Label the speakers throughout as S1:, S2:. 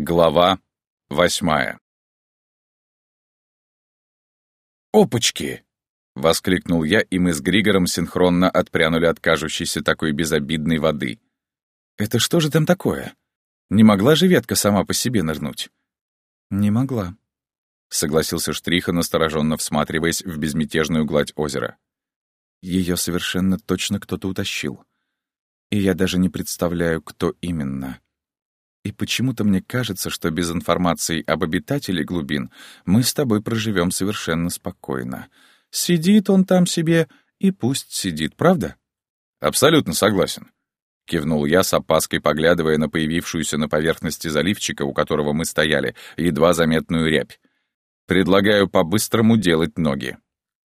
S1: Глава восьмая «Опачки!» — воскликнул я, и мы с Григором синхронно отпрянули от кажущейся такой безобидной воды. «Это что же там такое? Не могла же ветка сама по себе нырнуть?» «Не могла», — согласился Штриха, настороженно всматриваясь в безмятежную гладь озера. Ее совершенно точно кто-то утащил. И я даже не представляю, кто именно. И почему-то мне кажется, что без информации об обитателе глубин мы с тобой проживем совершенно спокойно. Сидит он там себе, и пусть сидит, правда? Абсолютно согласен. Кивнул я с опаской, поглядывая на появившуюся на поверхности заливчика, у которого мы стояли, едва заметную рябь. Предлагаю по-быстрому делать ноги.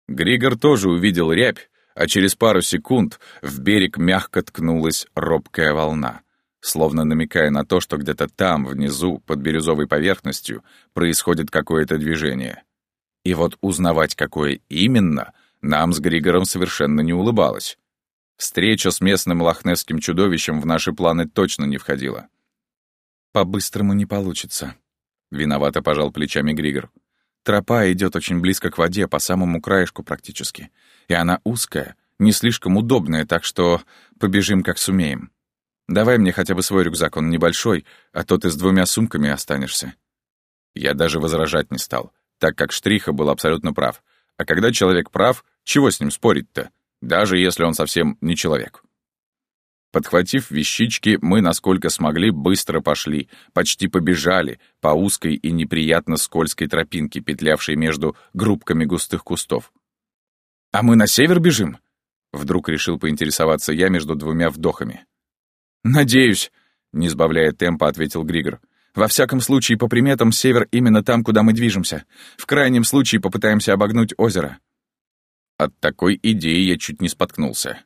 S1: Григор тоже увидел рябь, а через пару секунд в берег мягко ткнулась робкая волна словно намекая на то, что где-то там, внизу, под бирюзовой поверхностью, происходит какое-то движение. И вот узнавать, какое именно, нам с Григором совершенно не улыбалось. Встреча с местным лохнесским чудовищем в наши планы точно не входила. «По-быстрому не получится», — виновато пожал плечами Григор. «Тропа идет очень близко к воде, по самому краешку практически. И она узкая, не слишком удобная, так что побежим как сумеем». Давай мне хотя бы свой рюкзак, он небольшой, а то ты с двумя сумками останешься». Я даже возражать не стал, так как Штриха был абсолютно прав. А когда человек прав, чего с ним спорить-то, даже если он совсем не человек? Подхватив вещички, мы, насколько смогли, быстро пошли, почти побежали по узкой и неприятно скользкой тропинке, петлявшей между группками густых кустов. «А мы на север бежим?» Вдруг решил поинтересоваться я между двумя вдохами. «Надеюсь», — не сбавляя темпа, ответил Григор. «Во всяком случае, по приметам, север именно там, куда мы движемся. В крайнем случае попытаемся обогнуть озеро». От такой идеи я чуть не споткнулся.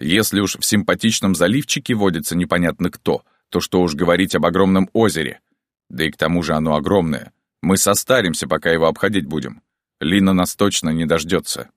S1: Если уж в симпатичном заливчике водится непонятно кто, то что уж говорить об огромном озере. Да и к тому же оно огромное. Мы состаримся, пока его обходить будем. Лина нас точно не дождется.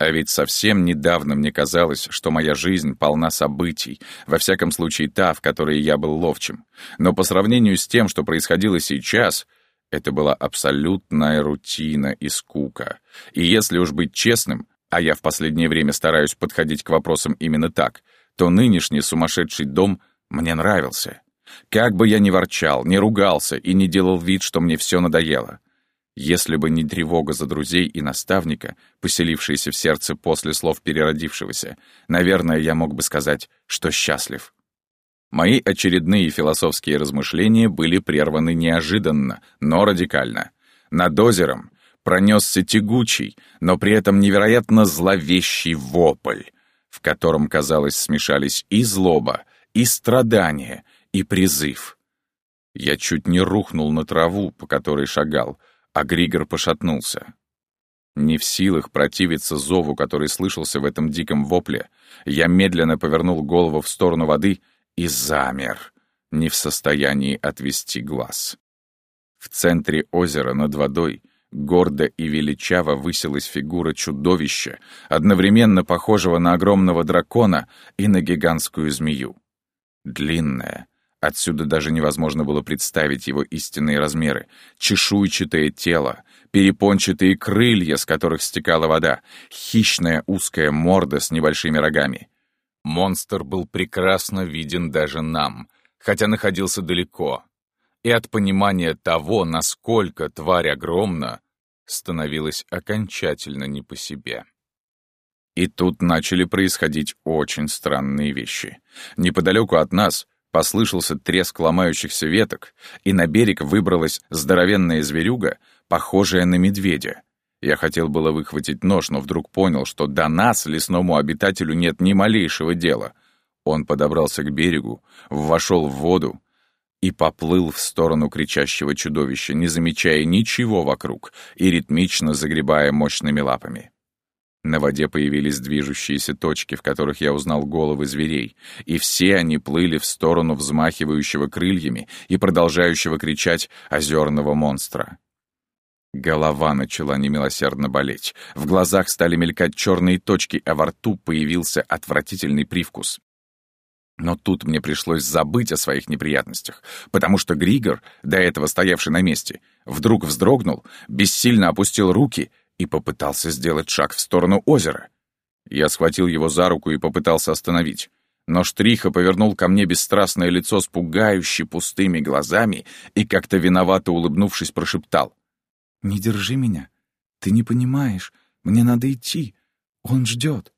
S1: А ведь совсем недавно мне казалось, что моя жизнь полна событий, во всяком случае та, в которой я был ловчим. Но по сравнению с тем, что происходило сейчас, это была абсолютная рутина и скука. И если уж быть честным, а я в последнее время стараюсь подходить к вопросам именно так, то нынешний сумасшедший дом мне нравился. Как бы я ни ворчал, не ругался и не делал вид, что мне все надоело — если бы не тревога за друзей и наставника, поселившаяся в сердце после слов переродившегося, наверное, я мог бы сказать, что счастлив. Мои очередные философские размышления были прерваны неожиданно, но радикально. Над озером пронесся тягучий, но при этом невероятно зловещий вопль, в котором, казалось, смешались и злоба, и страдание, и призыв. Я чуть не рухнул на траву, по которой шагал, а Григор пошатнулся. Не в силах противиться зову, который слышался в этом диком вопле, я медленно повернул голову в сторону воды и замер, не в состоянии отвести глаз. В центре озера над водой гордо и величаво высилась фигура чудовища, одновременно похожего на огромного дракона и на гигантскую змею. Длинная, Отсюда даже невозможно было представить его истинные размеры. Чешуйчатое тело, перепончатые крылья, с которых стекала вода, хищная узкая морда с небольшими рогами. Монстр был прекрасно виден даже нам, хотя находился далеко. И от понимания того, насколько тварь огромна, становилось окончательно не по себе. И тут начали происходить очень странные вещи. Неподалеку от нас Послышался треск ломающихся веток, и на берег выбралась здоровенная зверюга, похожая на медведя. Я хотел было выхватить нож, но вдруг понял, что до нас, лесному обитателю, нет ни малейшего дела. Он подобрался к берегу, вошел в воду и поплыл в сторону кричащего чудовища, не замечая ничего вокруг и ритмично загребая мощными лапами. На воде появились движущиеся точки, в которых я узнал головы зверей, и все они плыли в сторону взмахивающего крыльями и продолжающего кричать озерного монстра. Голова начала немилосердно болеть, в глазах стали мелькать черные точки, а во рту появился отвратительный привкус. Но тут мне пришлось забыть о своих неприятностях, потому что Григор, до этого стоявший на месте, вдруг вздрогнул, бессильно опустил руки и попытался сделать шаг в сторону озера. Я схватил его за руку и попытался остановить. Но Штриха повернул ко мне бесстрастное лицо с пугающе пустыми глазами и, как-то виновато улыбнувшись, прошептал. «Не держи меня. Ты не понимаешь. Мне надо идти. Он ждет».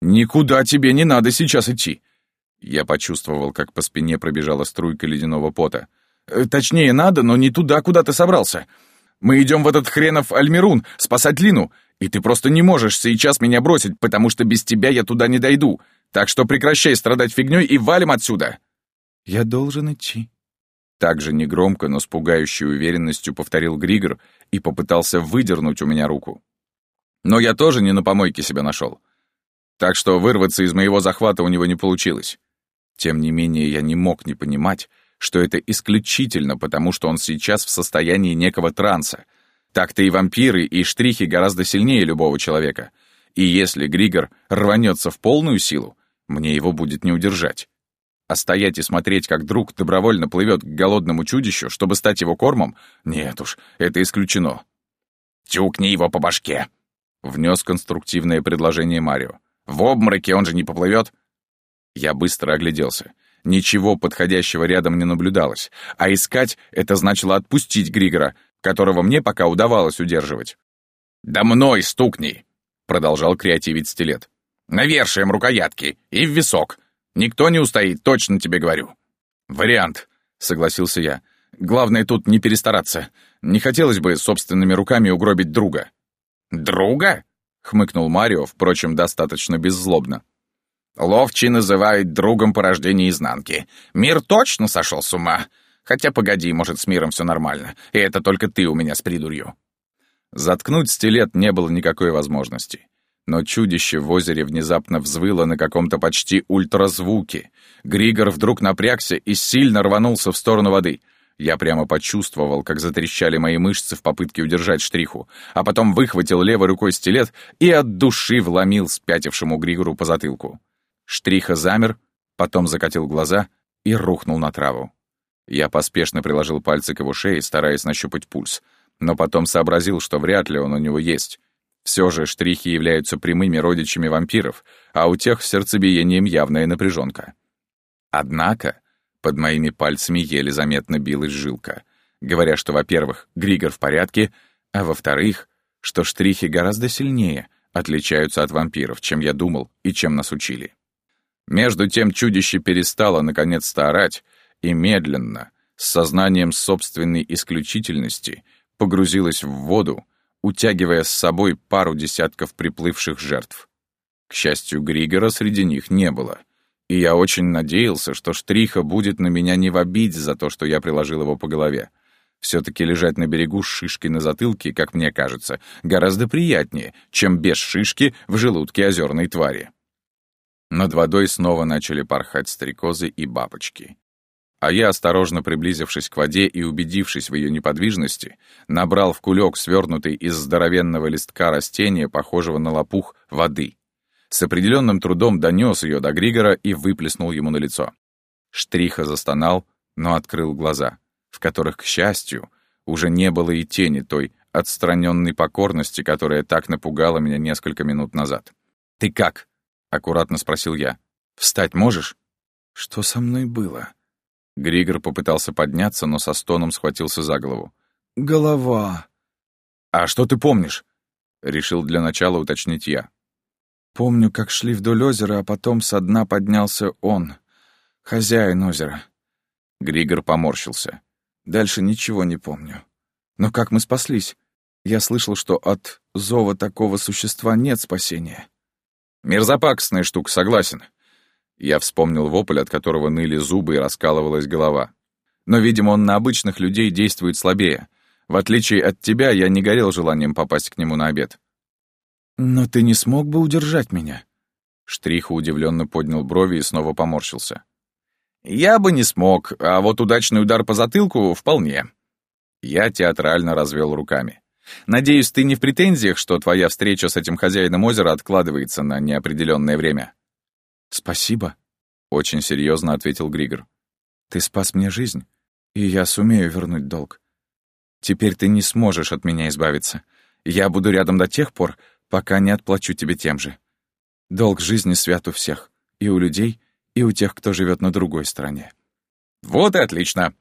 S1: «Никуда тебе не надо сейчас идти!» Я почувствовал, как по спине пробежала струйка ледяного пота. «Э, «Точнее, надо, но не туда, куда ты собрался. Мы идем в этот хренов Альмирун спасать Лину, и ты просто не можешь сейчас меня бросить, потому что без тебя я туда не дойду. Так что прекращай страдать фигней и валим отсюда!» «Я должен идти», так же негромко, но с пугающей уверенностью повторил Григор и попытался выдернуть у меня руку. Но я тоже не на помойке себя нашел. Так что вырваться из моего захвата у него не получилось. Тем не менее, я не мог не понимать, что это исключительно потому, что он сейчас в состоянии некого транса. Так-то и вампиры, и штрихи гораздо сильнее любого человека. И если Григор рванется в полную силу, мне его будет не удержать. А стоять и смотреть, как друг добровольно плывет к голодному чудищу, чтобы стать его кормом, нет уж, это исключено. «Тюкни его по башке!» — внес конструктивное предложение Марио. «В обмороке он же не поплывет!» Я быстро огляделся. Ничего подходящего рядом не наблюдалось, а искать — это значило отпустить Григора, которого мне пока удавалось удерживать. «Да мной стукни!» — продолжал креативить стилет. «Навершием рукоятки и в висок. Никто не устоит, точно тебе говорю». «Вариант», — согласился я. «Главное тут не перестараться. Не хотелось бы собственными руками угробить друга». «Друга?» — хмыкнул Марио, впрочем, достаточно беззлобно. «Ловчий называют другом порождения изнанки. Мир точно сошел с ума. Хотя, погоди, может, с миром все нормально, и это только ты у меня с придурью». Заткнуть стилет не было никакой возможности. Но чудище в озере внезапно взвыло на каком-то почти ультразвуке. Григор вдруг напрягся и сильно рванулся в сторону воды. Я прямо почувствовал, как затрещали мои мышцы в попытке удержать штриху, а потом выхватил левой рукой стилет и от души вломил спятившему Григору по затылку. Штриха замер, потом закатил глаза и рухнул на траву. Я поспешно приложил пальцы к его шее, стараясь нащупать пульс, но потом сообразил, что вряд ли он у него есть, все же штрихи являются прямыми родичами вампиров, а у тех с сердцебиением явная напряженка. Однако под моими пальцами еле заметно билась жилка, говоря, что, во-первых, Григор в порядке, а во-вторых, что штрихи гораздо сильнее отличаются от вампиров, чем я думал и чем нас учили. Между тем чудище перестало наконец-то орать и медленно, с сознанием собственной исключительности, погрузилось в воду, утягивая с собой пару десятков приплывших жертв. К счастью, Григора среди них не было, и я очень надеялся, что Штриха будет на меня не в обиде за то, что я приложил его по голове. Все-таки лежать на берегу с шишкой на затылке, как мне кажется, гораздо приятнее, чем без шишки в желудке озерной твари. Над водой снова начали порхать стрекозы и бабочки а я, осторожно приблизившись к воде и убедившись в ее неподвижности, набрал в кулек, свернутый из здоровенного листка растения, похожего на лопух, воды. С определенным трудом донес ее до Григора и выплеснул ему на лицо. Штриха застонал, но открыл глаза, в которых, к счастью, уже не было и тени той отстраненной покорности, которая так напугала меня несколько минут назад. «Ты как?» — аккуратно спросил я. «Встать можешь?» «Что со мной было?» Григор попытался подняться, но со стоном схватился за голову. «Голова!» «А что ты помнишь?» — решил для начала уточнить я. «Помню, как шли вдоль озера, а потом со дна поднялся он, хозяин озера». Григор поморщился. «Дальше ничего не помню. Но как мы спаслись? Я слышал, что от зова такого существа нет спасения». «Мерзопакостная штука, согласен. Я вспомнил вопль, от которого ныли зубы и раскалывалась голова. Но, видимо, он на обычных людей действует слабее. В отличие от тебя, я не горел желанием попасть к нему на обед. «Но ты не смог бы удержать меня?» Штриха удивленно поднял брови и снова поморщился. «Я бы не смог, а вот удачный удар по затылку — вполне». Я театрально развел руками. «Надеюсь, ты не в претензиях, что твоя встреча с этим хозяином озера откладывается на неопределенное время?» «Спасибо». очень серьезно ответил Григор.
S2: «Ты спас мне жизнь, и я сумею вернуть долг. Теперь ты не сможешь от меня избавиться. Я буду рядом до тех пор, пока не отплачу тебе тем же. Долг жизни свят у всех, и у людей, и у тех, кто живет на другой стороне».
S1: «Вот и отлично!»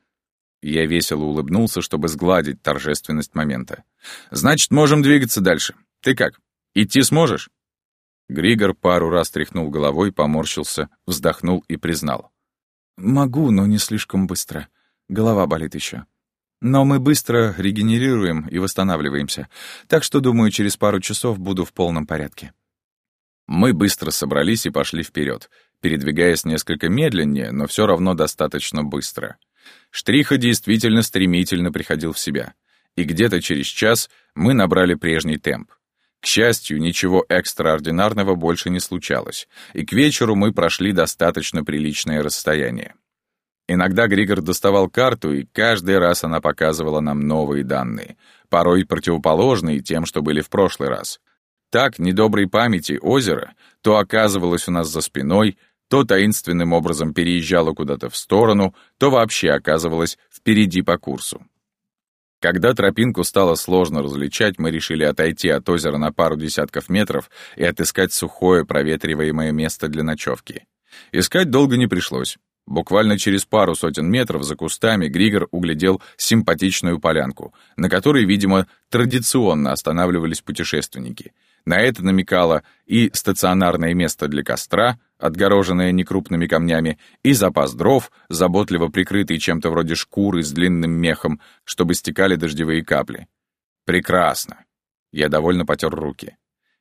S1: Я весело улыбнулся, чтобы сгладить торжественность момента. «Значит, можем двигаться дальше. Ты как, идти сможешь?» Григор пару раз тряхнул головой, поморщился, вздохнул и признал.
S2: «Могу, но не слишком быстро. Голова болит еще. Но мы быстро регенерируем и восстанавливаемся, так что, думаю, через пару часов буду в полном порядке».
S1: Мы быстро собрались и пошли вперед, передвигаясь несколько медленнее, но все равно достаточно быстро. Штриха действительно стремительно приходил в себя, и где-то через час мы набрали прежний темп. К счастью, ничего экстраординарного больше не случалось, и к вечеру мы прошли достаточно приличное расстояние. Иногда Григор доставал карту, и каждый раз она показывала нам новые данные, порой противоположные тем, что были в прошлый раз. Так, недоброй памяти озеро то оказывалось у нас за спиной, то таинственным образом переезжало куда-то в сторону, то вообще оказывалось впереди по курсу. Когда тропинку стало сложно различать, мы решили отойти от озера на пару десятков метров и отыскать сухое проветриваемое место для ночевки. Искать долго не пришлось. Буквально через пару сотен метров за кустами Григор углядел симпатичную полянку, на которой, видимо, традиционно останавливались путешественники. На это намекало и стационарное место для костра, отгороженное некрупными камнями, и запас дров, заботливо прикрытый чем-то вроде шкуры с длинным мехом, чтобы стекали дождевые капли. Прекрасно. Я довольно потер руки.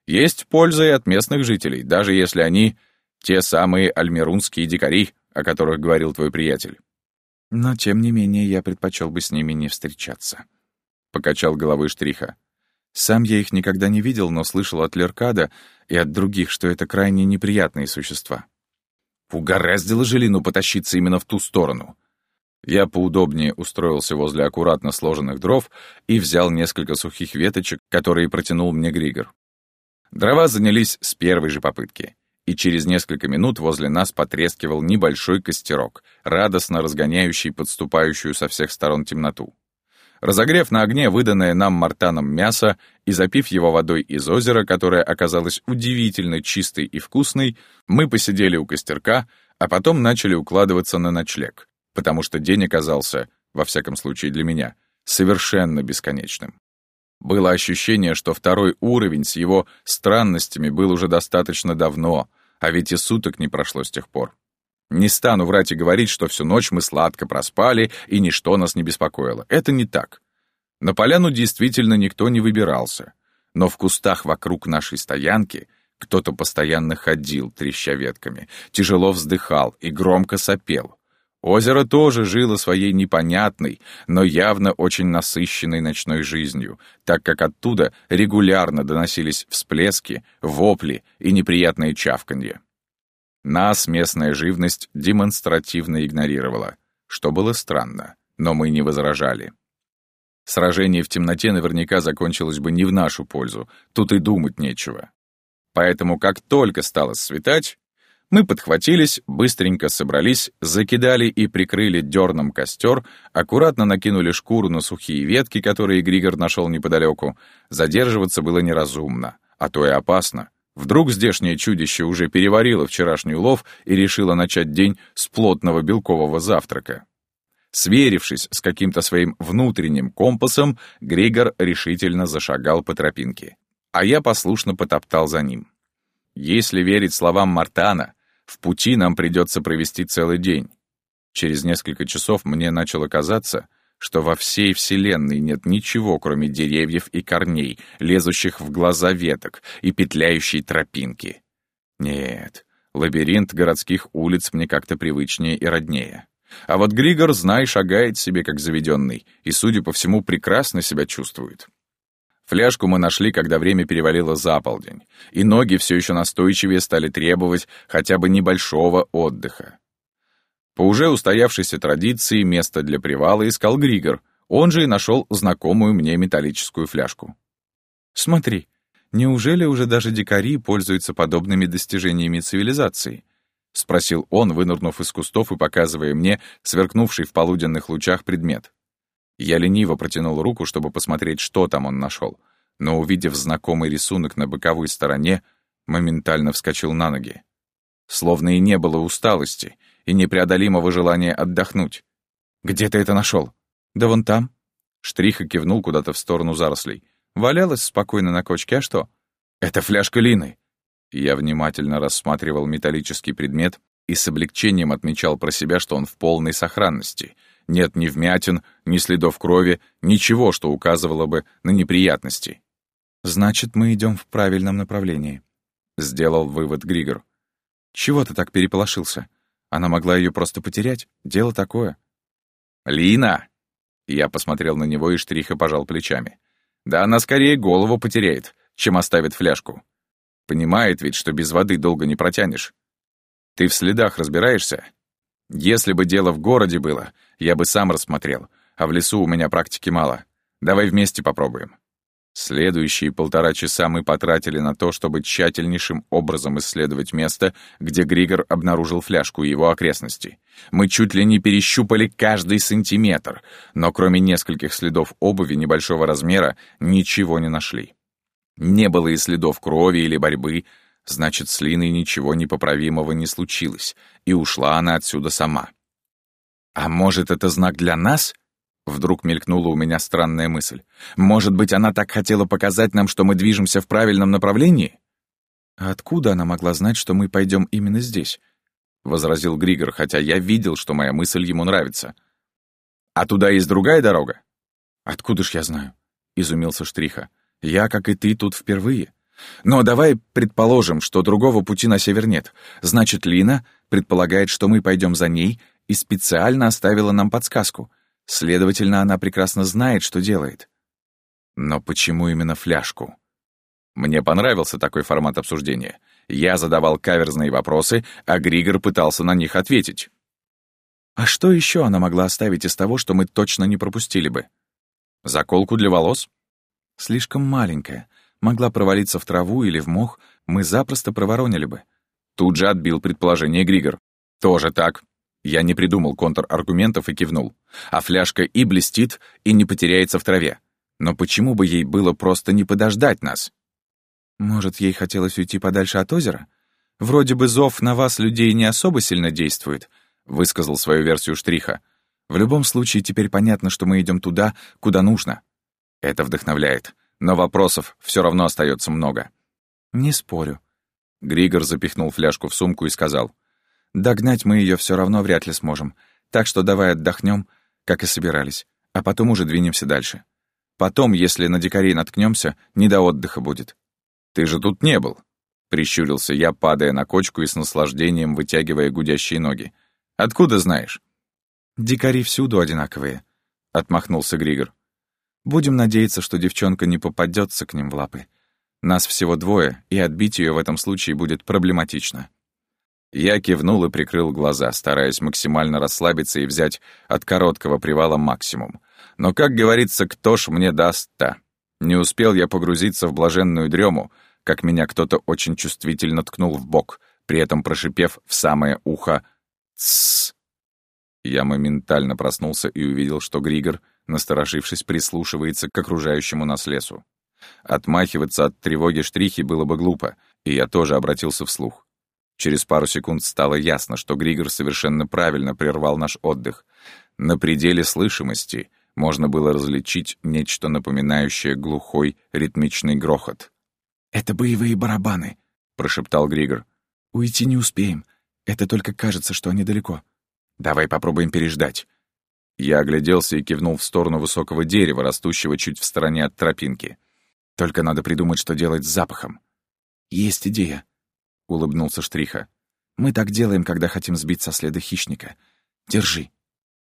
S1: Есть польза и от местных жителей, даже если они те самые альмерунские дикари, о которых говорил твой приятель.
S2: Но, тем не менее, я предпочел бы с ними не встречаться.
S1: Покачал головой Штриха.
S2: Сам я их никогда не видел, но слышал от Леркада и от других, что это крайне неприятные существа.
S1: Угораздило Желину потащиться именно в ту сторону. Я поудобнее устроился возле аккуратно сложенных дров и взял несколько сухих веточек, которые протянул мне Григор. Дрова занялись с первой же попытки и через несколько минут возле нас потрескивал небольшой костерок, радостно разгоняющий подступающую со всех сторон темноту. Разогрев на огне выданное нам мартаном мясо и запив его водой из озера, которое оказалось удивительно чистой и вкусной, мы посидели у костерка, а потом начали укладываться на ночлег, потому что день оказался, во всяком случае для меня, совершенно бесконечным. Было ощущение, что второй уровень с его странностями был уже достаточно давно, а ведь и суток не прошло с тех пор. Не стану врать и говорить, что всю ночь мы сладко проспали, и ничто нас не беспокоило. Это не так. На поляну действительно никто не выбирался, но в кустах вокруг нашей стоянки кто-то постоянно ходил, треща ветками, тяжело вздыхал и громко сопел. Озеро тоже жило своей непонятной, но явно очень насыщенной ночной жизнью, так как оттуда регулярно доносились всплески, вопли и неприятные чавканье. Нас местная живность демонстративно игнорировала, что было странно, но мы не возражали. Сражение в темноте наверняка закончилось бы не в нашу пользу, тут и думать нечего. Поэтому как только стало светать, мы подхватились, быстренько собрались, закидали и прикрыли дерном костер, аккуратно накинули шкуру на сухие ветки, которые Григор нашел неподалеку. Задерживаться было неразумно, а то и опасно. Вдруг здешнее чудище уже переварило вчерашний улов и решило начать день с плотного белкового завтрака. Сверившись с каким-то своим внутренним компасом, Григор решительно зашагал по тропинке. А я послушно потоптал за ним. Если верить словам Мартана, в пути нам придется провести целый день. Через несколько часов мне начало казаться, что во всей Вселенной нет ничего, кроме деревьев и корней, лезущих в глаза веток и петляющей тропинки. Нет, лабиринт городских улиц мне как-то привычнее и роднее. А вот Григор, знай, шагает себе как заведенный, и, судя по всему, прекрасно себя чувствует. Фляжку мы нашли, когда время перевалило за полдень, и ноги все еще настойчивее стали требовать хотя бы небольшого отдыха. По уже устоявшейся традиции место для привала искал Григор, он же и нашел знакомую мне металлическую фляжку.
S2: «Смотри, неужели уже даже дикари пользуются подобными достижениями цивилизации?»
S1: — спросил он, вынырнув из кустов и показывая мне сверкнувший в полуденных лучах предмет. Я лениво протянул руку, чтобы посмотреть, что там он нашел, но, увидев знакомый рисунок на боковой стороне, моментально вскочил на ноги. Словно и не было усталости и непреодолимого желания отдохнуть. «Где ты это нашел? «Да вон там». Штриха кивнул куда-то в сторону зарослей. Валялась спокойно на кочке, а что? «Это фляжка Лины!» Я внимательно рассматривал металлический предмет и с облегчением отмечал про себя, что он в полной сохранности. Нет ни вмятин, ни следов крови, ничего, что указывало бы на неприятности.
S2: «Значит, мы идем в правильном направлении», — сделал вывод Григор. «Чего ты так переполошился? Она могла ее просто потерять. Дело такое».
S1: «Лина!» Я посмотрел на него и штриха пожал плечами. «Да она скорее голову потеряет, чем оставит фляжку. Понимает ведь, что без воды долго не протянешь. Ты в следах разбираешься? Если бы дело в городе было, я бы сам рассмотрел, а в лесу у меня практики мало. Давай вместе попробуем. Следующие полтора часа мы потратили на то, чтобы тщательнейшим образом исследовать место, где Григор обнаружил фляжку и его окрестности. Мы чуть ли не перещупали каждый сантиметр, но кроме нескольких следов обуви небольшого размера ничего не нашли. Не было и следов крови или борьбы, значит, с Линой ничего непоправимого не случилось, и ушла она отсюда сама. А может, это знак для нас? Вдруг мелькнула у меня странная мысль. Может быть, она так хотела показать нам, что мы движемся в правильном направлении?
S2: А откуда она могла знать, что мы пойдем именно здесь? Возразил Григор, хотя я видел, что моя мысль ему нравится.
S1: А туда есть другая дорога?
S2: Откуда ж я знаю? Изумился Штриха. Я, как и ты, тут впервые. Но давай предположим, что другого пути на север нет. Значит, Лина предполагает, что мы пойдем за ней и специально оставила нам подсказку — Следовательно, она прекрасно знает, что делает. Но почему именно фляжку? Мне понравился такой формат обсуждения. Я задавал каверзные вопросы, а Григор пытался на них ответить. А что еще она могла оставить из того, что мы точно не пропустили бы? Заколку для волос? Слишком маленькая. Могла провалиться в траву или в мох, мы запросто проворонили бы. Тут же отбил предположение Григор. Тоже так. Я не придумал контраргументов и кивнул. А фляжка и блестит, и не потеряется в траве. Но почему бы ей было просто не подождать нас? Может, ей хотелось уйти подальше от озера? Вроде бы зов на вас людей не особо сильно действует, высказал свою версию Штриха. В любом случае, теперь понятно, что мы идем туда, куда нужно. Это вдохновляет, но вопросов все равно остается много. Не спорю. Григор запихнул фляжку в сумку и сказал. Догнать мы ее все равно вряд ли сможем, так что давай отдохнем, как и собирались, а потом уже двинемся дальше. Потом, если на дикарей наткнемся, не до отдыха будет. Ты же тут не был, прищурился я, падая на кочку и с наслаждением вытягивая гудящие ноги. Откуда знаешь? Дикари всюду одинаковые, отмахнулся Григор. Будем надеяться, что девчонка не попадется к ним в лапы. Нас всего двое, и отбить ее в этом случае будет проблематично. Я кивнул и прикрыл глаза, стараясь максимально расслабиться и взять от короткого привала максимум. Но, как говорится, кто ж мне даст-то? Не успел я погрузиться в блаженную дрему, как меня кто-то очень чувствительно ткнул в бок, при этом прошипев в самое ухо «Тссс». Я моментально проснулся и увидел, что Григор, насторожившись, прислушивается к окружающему нас лесу. Отмахиваться от тревоги штрихи было бы глупо, и я тоже обратился вслух. Через пару секунд стало ясно, что Григор совершенно правильно прервал наш отдых. На пределе слышимости можно было различить нечто напоминающее глухой ритмичный грохот. «Это боевые барабаны», — прошептал Григор. «Уйти не успеем. Это только кажется, что они далеко. Давай попробуем переждать».
S1: Я огляделся и кивнул в сторону высокого дерева, растущего чуть в стороне от тропинки.
S2: «Только надо придумать, что делать с запахом». «Есть идея», — улыбнулся Штриха. «Мы так делаем, когда хотим сбить со следа хищника. Держи».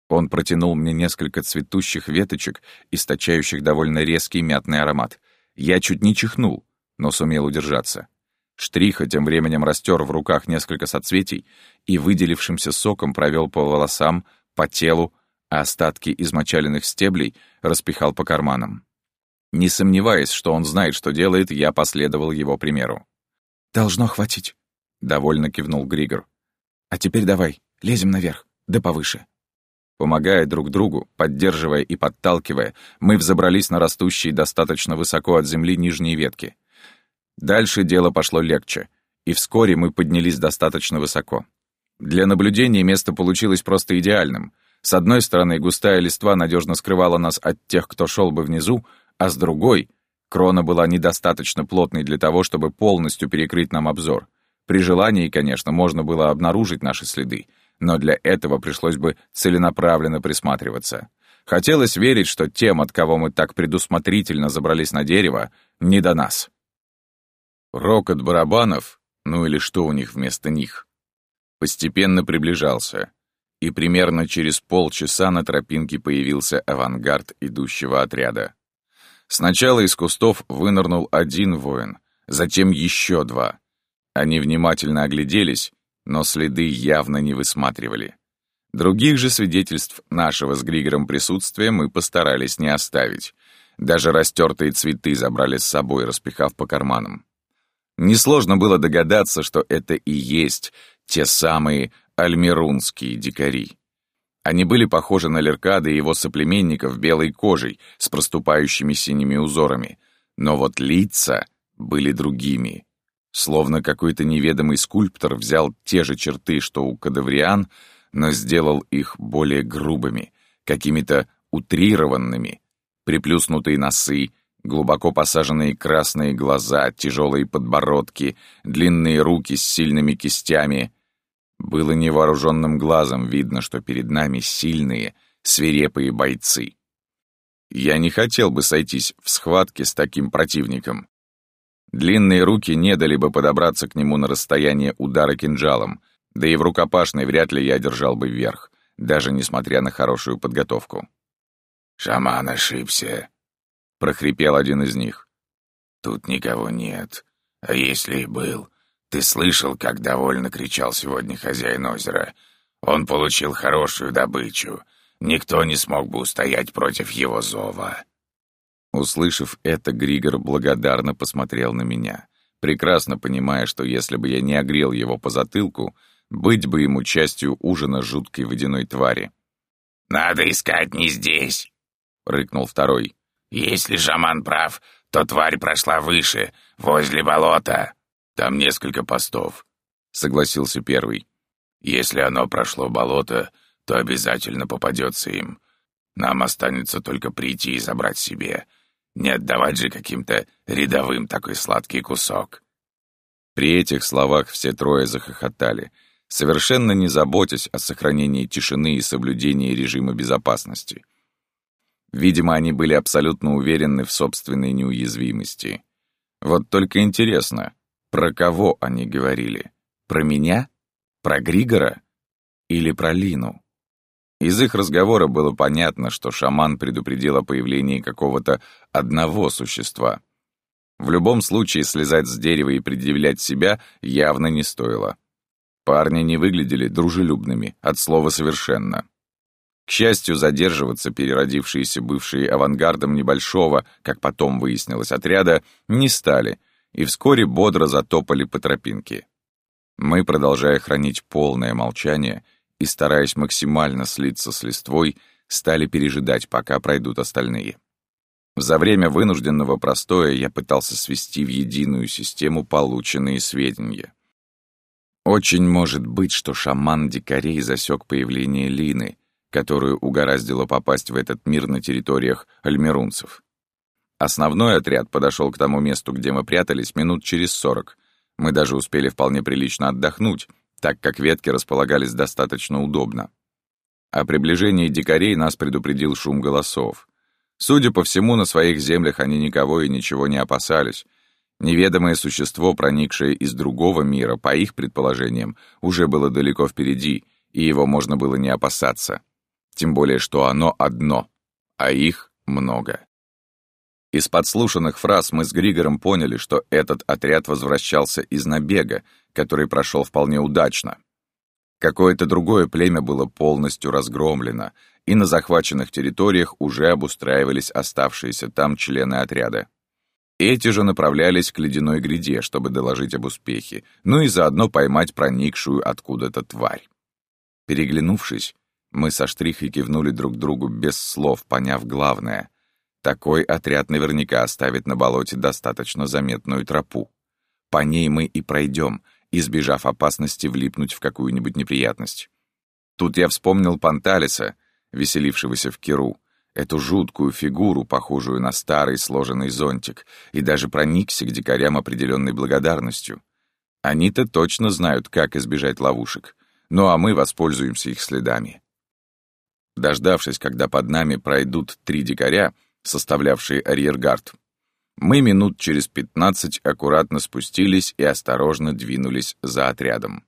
S1: Он протянул мне несколько цветущих веточек, источающих довольно резкий мятный аромат. Я чуть не чихнул, но сумел удержаться. Штриха тем временем растер в руках несколько соцветий и выделившимся соком провел по волосам, по телу, а остатки измочаленных стеблей распихал по карманам. Не сомневаясь, что он знает, что делает, я последовал его примеру.
S2: «Должно хватить», — довольно кивнул Григор. А теперь давай, лезем наверх, да повыше».
S1: Помогая друг другу, поддерживая и подталкивая, мы взобрались на растущие достаточно высоко от земли нижние ветки. Дальше дело пошло легче, и вскоре мы поднялись достаточно высоко. Для наблюдения место получилось просто идеальным. С одной стороны, густая листва надежно скрывала нас от тех, кто шел бы внизу, а с другой — крона была недостаточно плотной для того, чтобы полностью перекрыть нам обзор. При желании, конечно, можно было обнаружить наши следы, но для этого пришлось бы целенаправленно присматриваться. Хотелось верить, что тем, от кого мы так предусмотрительно забрались на дерево, не до нас. Рокот барабанов, ну или что у них вместо них, постепенно приближался, и примерно через полчаса на тропинке появился авангард идущего отряда. Сначала из кустов вынырнул один воин, затем еще два. Они внимательно огляделись, но следы явно не высматривали. Других же свидетельств нашего с Григором присутствия мы постарались не оставить. Даже растертые цветы забрали с собой, распихав по карманам. Несложно было догадаться, что это и есть те самые альмерунские дикари. Они были похожи на Леркада и его соплеменников белой кожей с проступающими синими узорами, но вот лица были другими. Словно какой-то неведомый скульптор взял те же черты, что у кадавриан, но сделал их более грубыми, какими-то утрированными, приплюснутые носы, глубоко посаженные красные глаза, тяжелые подбородки, длинные руки с сильными кистями. Было невооруженным глазом видно, что перед нами сильные, свирепые бойцы. Я не хотел бы сойтись в схватке с таким противником. Длинные руки не дали бы подобраться к нему на расстояние удара кинжалом, да и в рукопашной вряд ли я держал бы вверх, даже несмотря на хорошую подготовку.
S3: «Шаман ошибся», —
S1: прохрипел один из них.
S3: «Тут никого нет. А если и был, ты слышал, как довольно кричал сегодня хозяин озера. Он получил хорошую добычу. Никто не смог бы устоять против его зова».
S1: Услышав это, Григор благодарно посмотрел на меня, прекрасно понимая, что если бы я не огрел его по затылку, быть бы ему частью ужина жуткой водяной твари.
S3: «Надо искать не здесь», — рыкнул второй. Если шаман прав, то тварь прошла выше, возле болота. Там несколько постов, — согласился первый. Если оно прошло болото, то обязательно попадется им. Нам останется только прийти и забрать себе. Не отдавать же каким-то рядовым такой сладкий кусок.
S1: При этих словах все трое захохотали, совершенно не заботясь о сохранении тишины и соблюдении режима безопасности. Видимо, они были абсолютно уверены в собственной неуязвимости. Вот только интересно, про кого они говорили? Про меня? Про Григора? Или про Лину? Из их разговора было понятно, что шаман предупредил о появлении какого-то одного существа. В любом случае, слезать с дерева и предъявлять себя явно не стоило. Парни не выглядели дружелюбными, от слова «совершенно». К счастью, задерживаться переродившиеся бывшие авангардом небольшого, как потом выяснилось, отряда не стали, и вскоре бодро затопали по тропинке. Мы, продолжая хранить полное молчание и стараясь максимально слиться с листвой, стали пережидать, пока пройдут остальные. За время вынужденного простоя я пытался свести в единую систему полученные сведения. Очень может быть, что шаман дикарей засек появление Лины — которую угораздило попасть в этот мир на территориях альмерунцев. Основной отряд подошел к тому месту, где мы прятались, минут через сорок. Мы даже успели вполне прилично отдохнуть, так как ветки располагались достаточно удобно. О приближении дикарей нас предупредил шум голосов. Судя по всему, на своих землях они никого и ничего не опасались. Неведомое существо, проникшее из другого мира, по их предположениям, уже было далеко впереди, и его можно было не опасаться. Тем более, что оно одно, а их много. Из подслушанных фраз мы с Григором поняли, что этот отряд возвращался из набега, который прошел вполне удачно. Какое-то другое племя было полностью разгромлено, и на захваченных территориях уже обустраивались оставшиеся там члены отряда. Эти же направлялись к ледяной гряде, чтобы доложить об успехе, ну и заодно поймать проникшую откуда-то тварь. Переглянувшись, мы со Штрихой кивнули друг другу без слов, поняв главное. Такой отряд наверняка оставит на болоте достаточно заметную тропу. По ней мы и пройдем, избежав опасности влипнуть в какую-нибудь неприятность. Тут я вспомнил Панталиса, веселившегося в Киру, эту жуткую фигуру, похожую на старый сложенный зонтик, и даже проникся к дикарям определенной благодарностью. Они-то точно знают, как избежать ловушек, ну а мы воспользуемся их следами. Дождавшись, когда под нами пройдут три дикаря, составлявшие арьергард, мы минут через пятнадцать аккуратно спустились и осторожно двинулись за отрядом.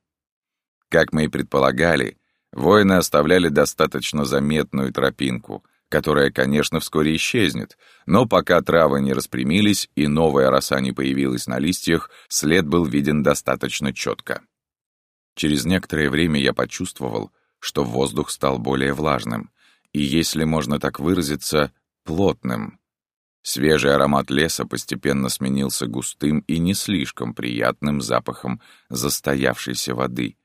S1: Как мы и предполагали, воины оставляли достаточно заметную тропинку, которая, конечно, вскоре исчезнет, но пока травы не распрямились и новая роса не появилась на листьях, след был виден достаточно четко. Через некоторое время я почувствовал, что воздух стал более влажным и, если можно так выразиться, плотным. Свежий аромат леса постепенно сменился густым и не слишком приятным запахом застоявшейся воды.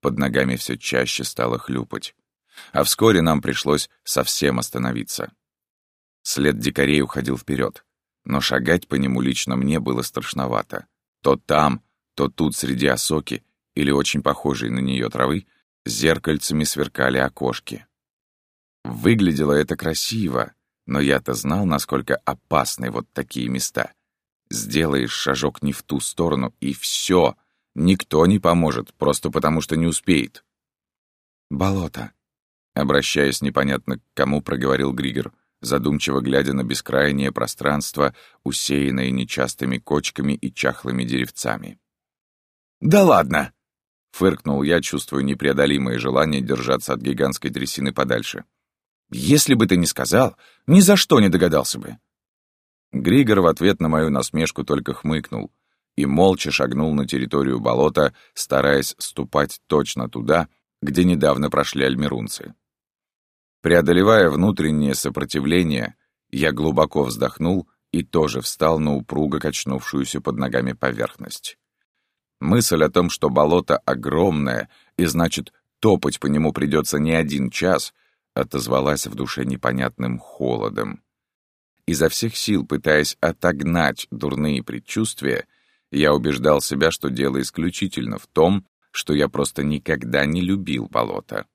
S1: Под ногами все чаще стало хлюпать. А вскоре нам пришлось совсем остановиться. След дикарей уходил вперед, но шагать по нему лично мне было страшновато. То там, то тут среди осоки или очень похожей на нее травы зеркальцами сверкали окошки. Выглядело это красиво, но я-то знал, насколько опасны вот такие места. Сделаешь шажок не в ту сторону, и все. Никто не поможет, просто потому что не успеет. «Болото», — обращаясь непонятно к кому, проговорил Григор, задумчиво глядя на бескрайнее пространство, усеянное нечастыми кочками и чахлыми деревцами. «Да ладно!» — фыркнул я, чувствуя непреодолимое желание держаться от гигантской трясины подальше. Если бы ты не сказал, ни за что не догадался бы». Григор в ответ на мою насмешку только хмыкнул и молча шагнул на территорию болота, стараясь ступать точно туда, где недавно прошли альмерунцы. Преодолевая внутреннее сопротивление, я глубоко вздохнул и тоже встал на упруго качнувшуюся под ногами поверхность. Мысль о том, что болото огромное, и значит, топать по нему придется не один час, отозвалась в душе непонятным холодом. Изо всех сил, пытаясь отогнать дурные предчувствия, я убеждал себя, что дело исключительно в том, что я просто никогда не любил болото.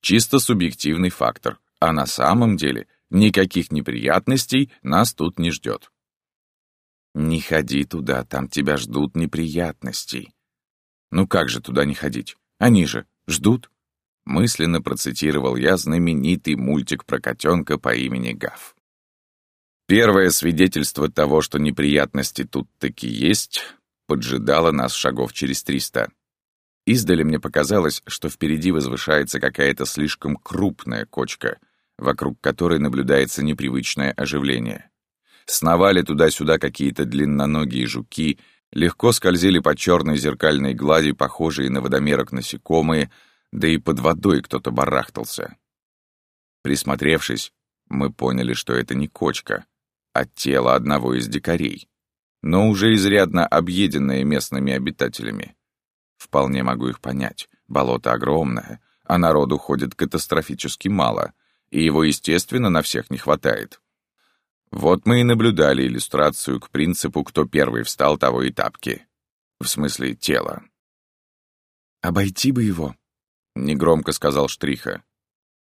S1: Чисто субъективный фактор, а на самом деле никаких неприятностей нас тут не ждет. «Не ходи туда, там тебя ждут неприятностей». «Ну как же туда не ходить? Они же ждут». Мысленно процитировал я знаменитый мультик про котенка по имени Гав. Первое свидетельство того, что неприятности тут таки есть, поджидало нас шагов через триста. Издали мне показалось, что впереди возвышается какая-то слишком крупная кочка, вокруг которой наблюдается непривычное оживление. Сновали туда-сюда какие-то длинноногие жуки, легко скользили по черной зеркальной глади, похожие на водомерок насекомые — да и под водой кто-то барахтался. Присмотревшись, мы поняли, что это не кочка, а тело одного из дикарей, но уже изрядно объеденное местными обитателями. Вполне могу их понять. Болото огромное, а народу ходит катастрофически мало, и его, естественно, на всех не хватает. Вот мы и наблюдали иллюстрацию к принципу «кто первый встал, того и тапки». В смысле, тело. «Обойти бы его», негромко сказал Штриха.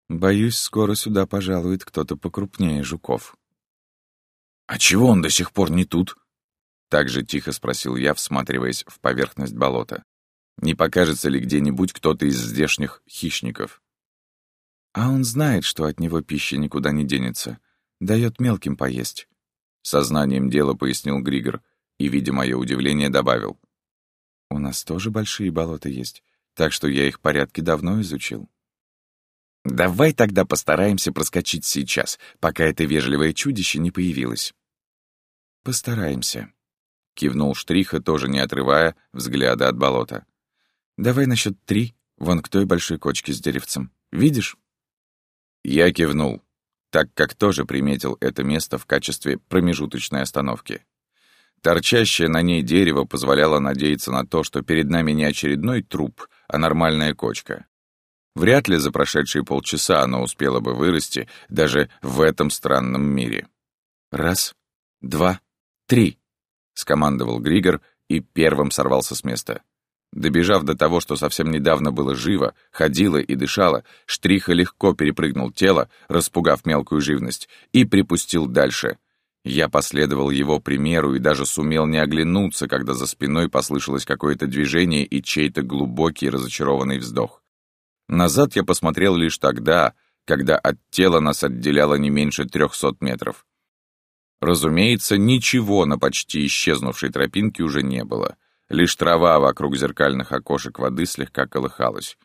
S1: Боюсь, скоро сюда пожалует кто-то покрупнее жуков. А чего он до сих пор не тут? Так же тихо спросил я, всматриваясь в поверхность болота. Не покажется ли где-нибудь кто-то из здешних хищников? А он знает, что от него пища никуда не денется. Дает мелким поесть. Сознанием дела пояснил Григор и, видя мое удивление, добавил. У нас тоже большие болота есть так что я их порядки давно изучил. Давай тогда постараемся проскочить сейчас, пока это вежливое чудище не появилось. Постараемся. Кивнул Штриха, тоже не отрывая взгляда от болота. Давай на счет три, вон к той большой кочке с деревцем. Видишь? Я кивнул, так как тоже приметил это место в качестве промежуточной остановки. Торчащее на ней дерево позволяло надеяться на то, что перед нами не очередной труп, а нормальная кочка. Вряд ли за прошедшие полчаса оно успело бы вырасти даже в этом странном мире. «Раз, два, три!» — скомандовал Григор и первым сорвался с места. Добежав до того, что совсем недавно было живо, ходило и дышало, Штриха легко перепрыгнул тело, распугав мелкую живность, и припустил дальше, я последовал его примеру и даже сумел не оглянуться, когда за спиной послышалось какое-то движение и чей-то глубокий разочарованный вздох. Назад я посмотрел лишь тогда, когда от тела нас отделяло не меньше трехсот метров. Разумеется, ничего на почти исчезнувшей тропинке уже не было. Лишь трава вокруг зеркальных окошек воды слегка колыхалась,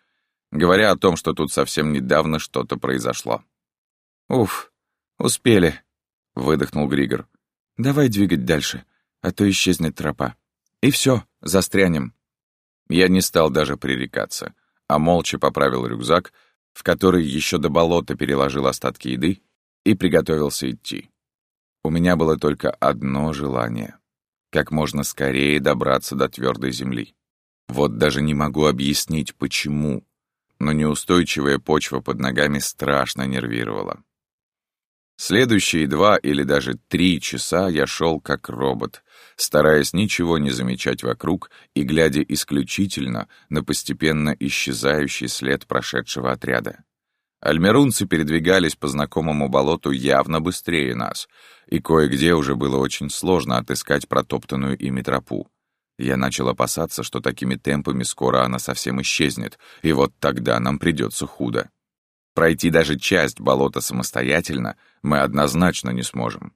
S1: говоря о том, что тут совсем недавно что-то произошло. «Уф, успели», — выдохнул Григор. «Давай двигать дальше, а то исчезнет тропа. И все, застрянем». Я не стал даже пререкаться, а молча поправил рюкзак, в который еще до болота переложил остатки еды и приготовился идти. У меня было только одно желание — как можно скорее добраться до твердой земли. Вот даже не могу объяснить, почему, но неустойчивая почва под ногами страшно нервировала. Следующие два или даже три часа я шел как робот, стараясь ничего не замечать вокруг и глядя исключительно на постепенно исчезающий след прошедшего отряда. Альмерунцы передвигались по знакомому болоту явно быстрее нас, и кое-где уже было очень сложно отыскать протоптанную ими тропу. Я начал опасаться, что такими темпами скоро она совсем исчезнет, и вот тогда нам придется худо. Пройти даже часть болота самостоятельно мы однозначно не сможем.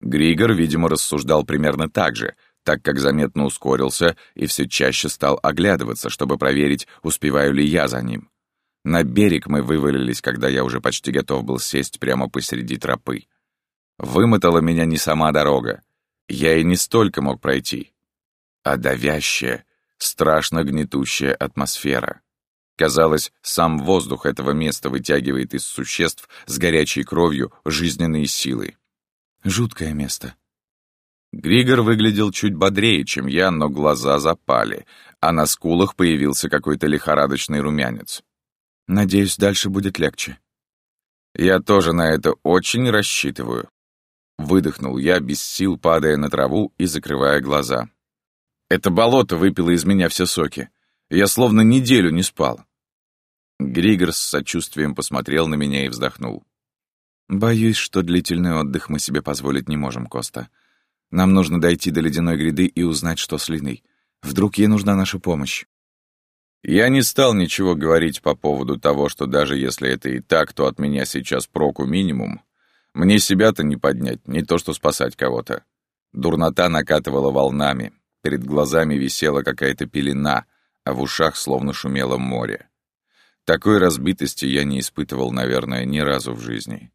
S1: Григор, видимо, рассуждал примерно так же, так как заметно ускорился и все чаще стал оглядываться, чтобы проверить, успеваю ли я за ним. На берег мы вывалились, когда я уже почти готов был сесть прямо посреди тропы. Вымотала меня не сама дорога. Я и не столько мог пройти, а давящая, страшно гнетущая атмосфера. Казалось, сам воздух этого места вытягивает из существ с горячей кровью жизненные силы. Жуткое место. Григор выглядел чуть бодрее, чем я, но глаза запали, а на скулах появился какой-то лихорадочный румянец. Надеюсь, дальше будет легче. Я тоже на это очень рассчитываю. Выдохнул я, без сил падая на траву и закрывая глаза. Это болото выпило из меня все соки. Я словно неделю не спал. Григор с сочувствием посмотрел на меня и вздохнул. «Боюсь, что длительный отдых мы себе позволить не можем, Коста. Нам нужно дойти до ледяной гряды и узнать, что с Линой. Вдруг ей нужна наша помощь». Я не стал ничего говорить по поводу того, что даже если это и так, то от меня сейчас проку минимум. Мне себя-то не поднять, не то что спасать кого-то. Дурнота накатывала волнами, перед глазами висела какая-то пелена, а в ушах словно шумело море. Такой разбитости я не испытывал, наверное, ни разу в жизни.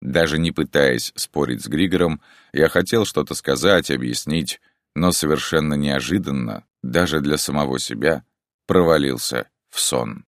S1: Даже не пытаясь спорить с Григором, я хотел что-то сказать, объяснить, но совершенно неожиданно, даже для самого себя, провалился в сон.